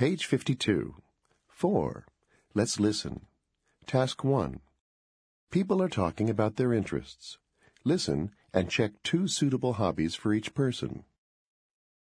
Page 52. 4. Let's listen. Task 1. People are talking about their interests. Listen and check two suitable hobbies for each person.